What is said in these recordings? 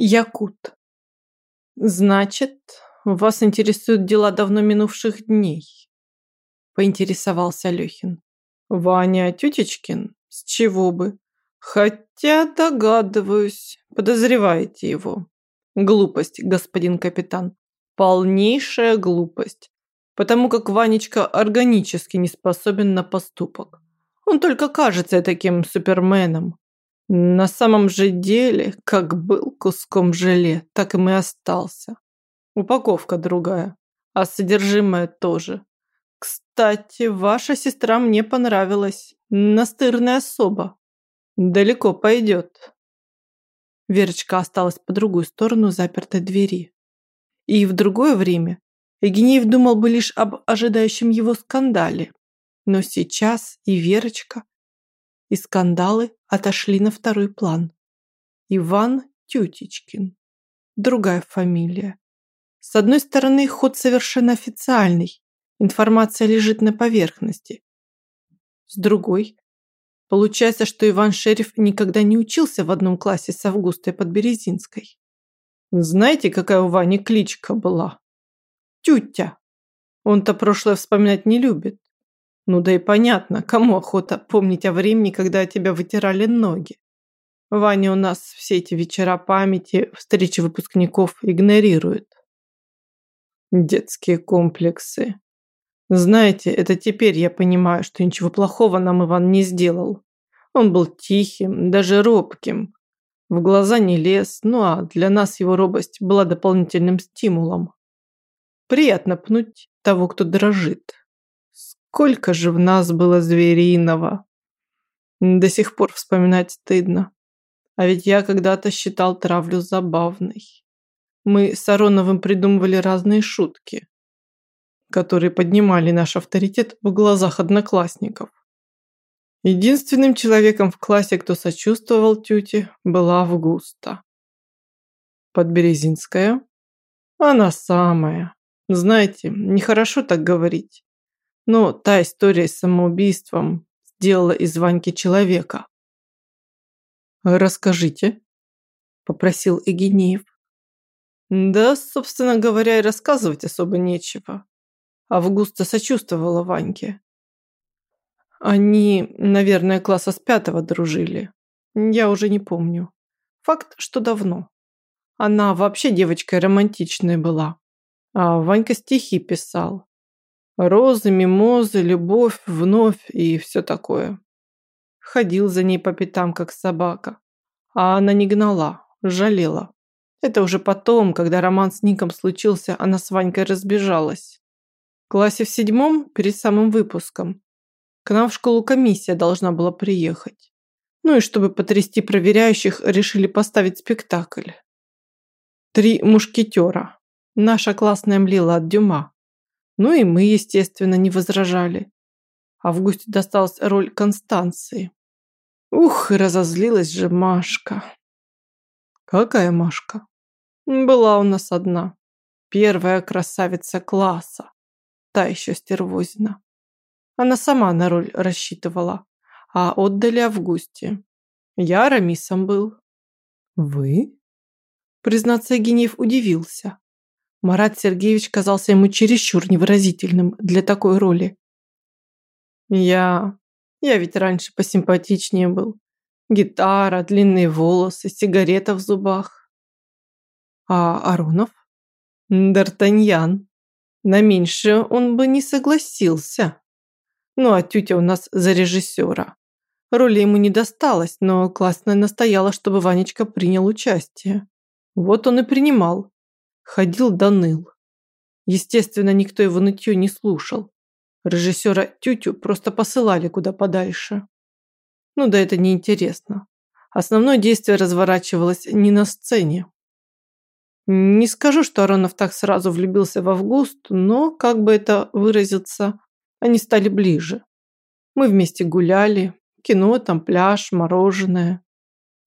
Якут. Значит, вас интересуют дела давно минувших дней? Поинтересовался Лёхин. Ваня Тютечкин? С чего бы? Хотя догадываюсь, подозреваете его. Глупость, господин капитан. Полнейшая глупость. Потому как Ванечка органически не способен на поступок. Он только кажется таким суперменом. На самом же деле, как был куском желе, так и остался. Упаковка другая, а содержимое тоже. Кстати, ваша сестра мне понравилась. Настырная особа. Далеко пойдет. Верочка осталась по другую сторону запертой двери. И в другое время Евгений думал бы лишь об ожидающем его скандале. Но сейчас и Верочка, и скандалы отошли на второй план. Иван Тютичкин. Другая фамилия. С одной стороны, ход совершенно официальный. Информация лежит на поверхности. С другой, получается, что Иван Шериф никогда не учился в одном классе с Августой Подберезинской. Знаете, какая у Вани кличка была? Тютя. Он-то прошлое вспоминать не любит. Ну да и понятно, кому охота помнить о времени, когда тебя вытирали ноги. Ваня у нас все эти вечера памяти, встречи выпускников игнорирует. Детские комплексы. Знаете, это теперь я понимаю, что ничего плохого нам Иван не сделал. Он был тихим, даже робким. В глаза не лез, ну а для нас его робость была дополнительным стимулом. Приятно пнуть того, кто дрожит. Сколько же в нас было звериного. До сих пор вспоминать стыдно. А ведь я когда-то считал травлю забавной. Мы с Ароновым придумывали разные шутки, которые поднимали наш авторитет в глазах одноклассников. Единственным человеком в классе, кто сочувствовал тете, была Августа. Подберезинская? Она самая. Знаете, нехорошо так говорить. Но та история с самоубийством сделала из Ваньки человека. «Расскажите», – попросил Эгенеев. Да, собственно говоря, и рассказывать особо нечего. Августа сочувствовала Ваньке. Они, наверное, класса с пятого дружили. Я уже не помню. Факт, что давно. Она вообще девочкой романтичной была. А Ванька стихи писал. Розы, мимозы, любовь, вновь и все такое. Ходил за ней по пятам, как собака. А она не гнала, жалела. Это уже потом, когда роман с Ником случился, она с Ванькой разбежалась. В классе в седьмом, перед самым выпуском, к нам в школу комиссия должна была приехать. Ну и чтобы потрясти проверяющих, решили поставить спектакль. «Три мушкетера». Наша классная млела от Дюма. Ну и мы, естественно, не возражали. Августе досталась роль Констанции. Ух, разозлилась же Машка. Какая Машка? Была у нас одна. Первая красавица класса. Та еще стервозина. Она сама на роль рассчитывала, а отдали Августе. Я Рамисом был. Вы? Признаться, Генеев удивился. Марат Сергеевич казался ему чересчур невыразительным для такой роли. Я... я ведь раньше посимпатичнее был. Гитара, длинные волосы, сигарета в зубах. А Аронов? Д'Артаньян. На меньшее он бы не согласился. Ну, а тетя у нас за режиссера. Роли ему не досталось, но классная настояла, чтобы Ванечка принял участие. Вот он и принимал ходил да ныл. Естественно, никто его нытье не слушал. Режиссера Тютю просто посылали куда подальше. Ну да это неинтересно. Основное действие разворачивалось не на сцене. Не скажу, что Аронов так сразу влюбился в Август, но, как бы это выразиться, они стали ближе. Мы вместе гуляли, кино, там пляж, мороженое.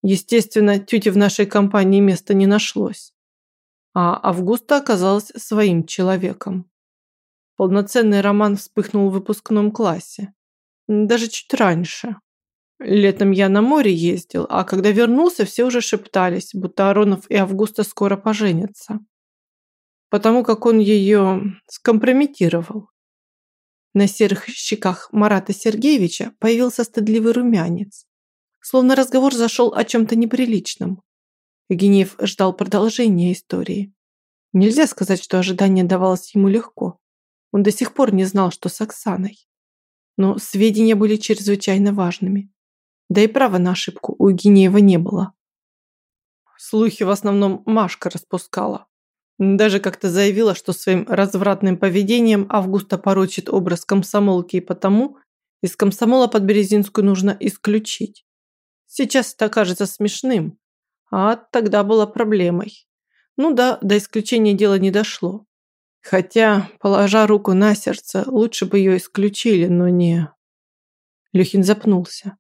Естественно, тете в нашей компании места не нашлось а Августа оказалась своим человеком. Полноценный роман вспыхнул в выпускном классе. Даже чуть раньше. Летом я на море ездил, а когда вернулся, все уже шептались, будто Аронов и Августа скоро поженятся. Потому как он ее скомпрометировал. На серых щеках Марата Сергеевича появился стыдливый румянец. Словно разговор зашел о чем-то неприличном. Генеев ждал продолжения истории. Нельзя сказать, что ожидание давалось ему легко. Он до сих пор не знал, что с Оксаной. Но сведения были чрезвычайно важными. Да и права на ошибку у Генеева не было. Слухи в основном Машка распускала. Даже как-то заявила, что своим развратным поведением Августа порочит образ комсомолки и потому из комсомола под Березинскую нужно исключить. Сейчас это кажется смешным, а тогда была проблемой. Ну да, до исключения дело не дошло. Хотя, положа руку на сердце, лучше бы ее исключили, но не... Люхин запнулся.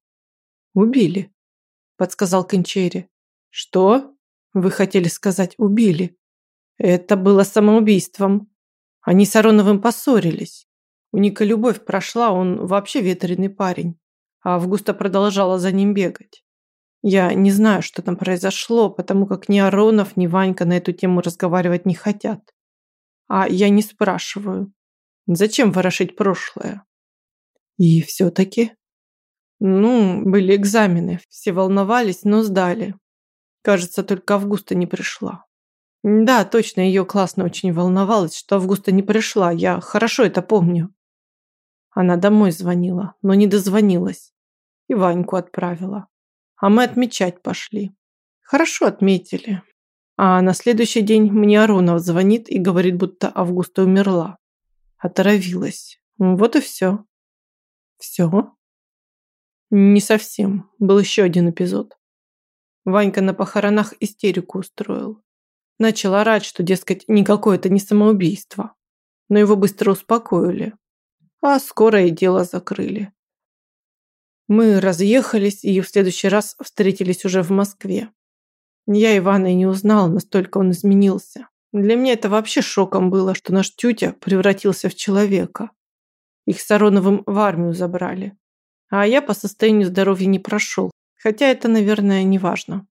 «Убили», – подсказал Кончери. «Что? Вы хотели сказать «убили»?» Это было самоубийством. Они с Ароновым поссорились. У Ника любовь прошла, он вообще ветреный парень. А Августа продолжала за ним бегать. Я не знаю, что там произошло, потому как ни Аронов, ни Ванька на эту тему разговаривать не хотят. А я не спрашиваю. Зачем ворошить прошлое? И все-таки? Ну, были экзамены, все волновались, но сдали. Кажется, только Августа не пришла. Да, точно, ее классно очень волновалась, что Августа не пришла. Я хорошо это помню. Она домой звонила, но не дозвонилась. И Ваньку отправила. А мы отмечать пошли. Хорошо отметили. А на следующий день мне Аронов звонит и говорит, будто Августа умерла. Отравилась. Вот и все. Все? Не совсем. Был еще один эпизод. Ванька на похоронах истерику устроил. Начал орать, что, дескать, никакое это не самоубийство. Но его быстро успокоили. А скоро и дело закрыли. Мы разъехались и в следующий раз встретились уже в Москве. Я Ивана и не узнал, настолько он изменился. Для меня это вообще шоком было, что наш тютя превратился в человека. Их с Ароновым в армию забрали. А я по состоянию здоровья не прошел. Хотя это, наверное, не важно.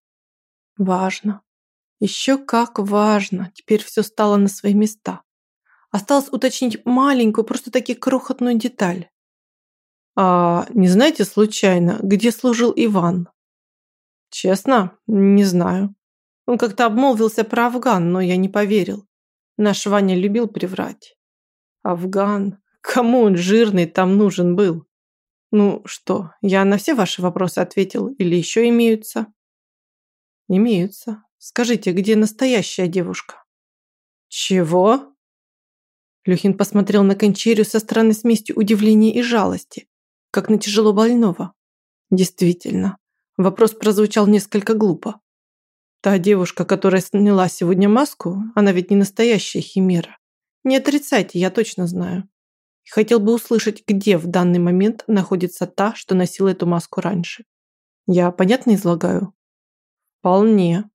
Важно. Еще как важно. Теперь все стало на свои места. Осталось уточнить маленькую, просто таки крохотную деталь. А не знаете случайно, где служил Иван? Честно, не знаю. Он как-то обмолвился про Афган, но я не поверил. Наш Ваня любил приврать. Афган? Кому он жирный там нужен был? Ну что, я на все ваши вопросы ответил или еще имеются? Имеются. Скажите, где настоящая девушка? Чего? Люхин посмотрел на Кончерию со странной смесью удивления и жалости, как на тяжело больного. Действительно, вопрос прозвучал несколько глупо. Та девушка, которая сняла сегодня маску, она ведь не настоящая химера. Не отрицайте, я точно знаю. Хотел бы услышать, где в данный момент находится та, что носила эту маску раньше. Я понятно излагаю? Вполне.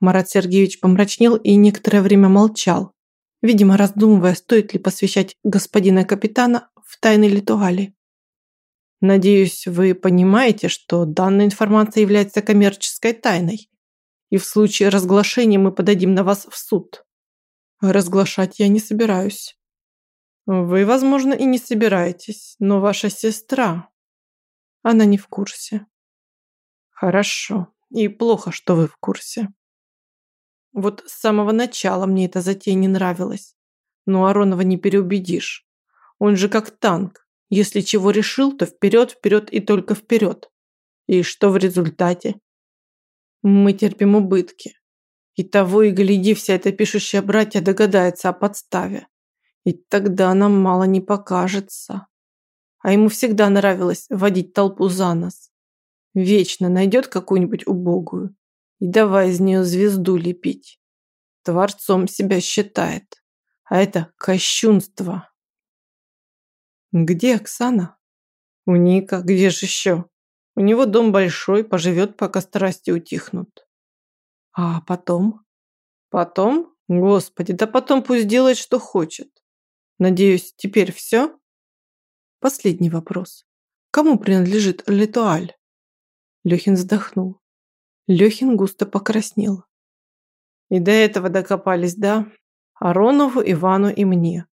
Марат Сергеевич помрачнел и некоторое время молчал, видимо, раздумывая, стоит ли посвящать господина капитана в тайны Литуали. Надеюсь, вы понимаете, что данная информация является коммерческой тайной, и в случае разглашения мы подадим на вас в суд. Разглашать я не собираюсь. Вы, возможно, и не собираетесь, но ваша сестра... Она не в курсе. Хорошо. И плохо, что вы в курсе. Вот с самого начала мне эта затея не нравилась. Но Аронова не переубедишь. Он же как танк. Если чего решил, то вперед, вперед и только вперед. И что в результате? Мы терпим убытки. И того и гляди, вся эта пишущая братья догадается о подставе. И тогда нам мало не покажется. А ему всегда нравилось водить толпу за нос. Вечно найдет какую-нибудь убогую и давай из нее звезду лепить. Творцом себя считает. А это кощунство. Где Оксана? У Ника, где же еще? У него дом большой, поживет, пока страсти утихнут. А потом? Потом? Господи, да потом пусть делает, что хочет. Надеюсь, теперь все? Последний вопрос. кому принадлежит Летуаль?» Лехин вздохнул. Лехин густо покраснел. И до этого докопались, да? Аронову, Ивану и мне.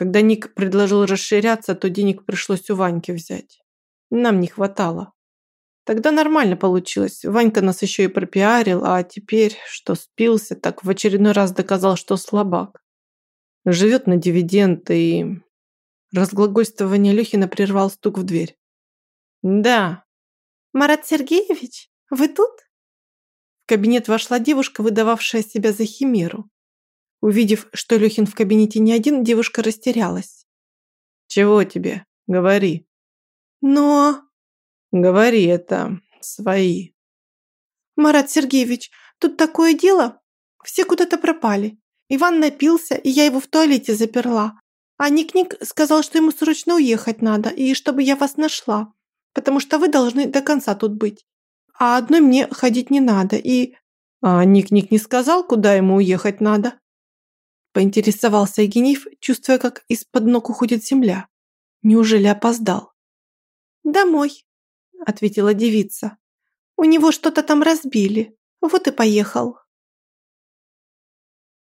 Когда Ник предложил расширяться, то денег пришлось у Ваньки взять. Нам не хватало. Тогда нормально получилось. Ванька нас еще и пропиарил, а теперь, что спился, так в очередной раз доказал, что слабак. Живет на дивиденды и... Разглагольствование Лехина прервал стук в дверь. «Да». «Марат Сергеевич, вы тут?» В кабинет вошла девушка, выдававшая себя за химеру. Увидев, что Лехин в кабинете не один, девушка растерялась. «Чего тебе? Говори». «Но...» «Говори это. Свои». «Марат Сергеевич, тут такое дело. Все куда-то пропали. Иван напился, и я его в туалете заперла. А Ник-Ник сказал, что ему срочно уехать надо, и чтобы я вас нашла, потому что вы должны до конца тут быть. А одной мне ходить не надо, и...» «А Ник-Ник не сказал, куда ему уехать надо?» Поинтересовался Евгеньев, чувствуя, как из-под ног уходит земля. Неужели опоздал? «Домой», – ответила девица. «У него что-то там разбили, вот и поехал».